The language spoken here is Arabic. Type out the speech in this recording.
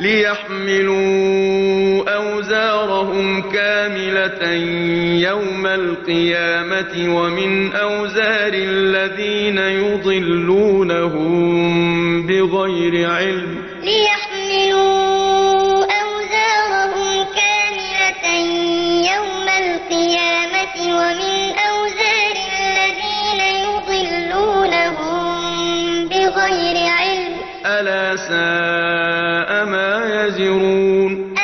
لِيَحْمِلُوا أَوْزَارَهُمْ كَامِلَةً يَوْمَ الْقِيَامَةِ وَمِنْ أَوْزَارِ الَّذِينَ يُضِلُّونَهُم بِغَيْرِ عِلْمٍ ۗ لِيَحْمِلُوا أَوْزَارَهُمْ كَامِلَةً يَوْمَ الْقِيَامَةِ وَمِنْ أَوْزَارِ الَّذِينَ يُضِلُّونَهُم بِغَيْرِ عِلْمٍ ۗ أَلَا سَاءَ حافظون